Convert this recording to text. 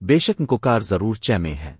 بے شک کو کار ضرور چہ میں ہے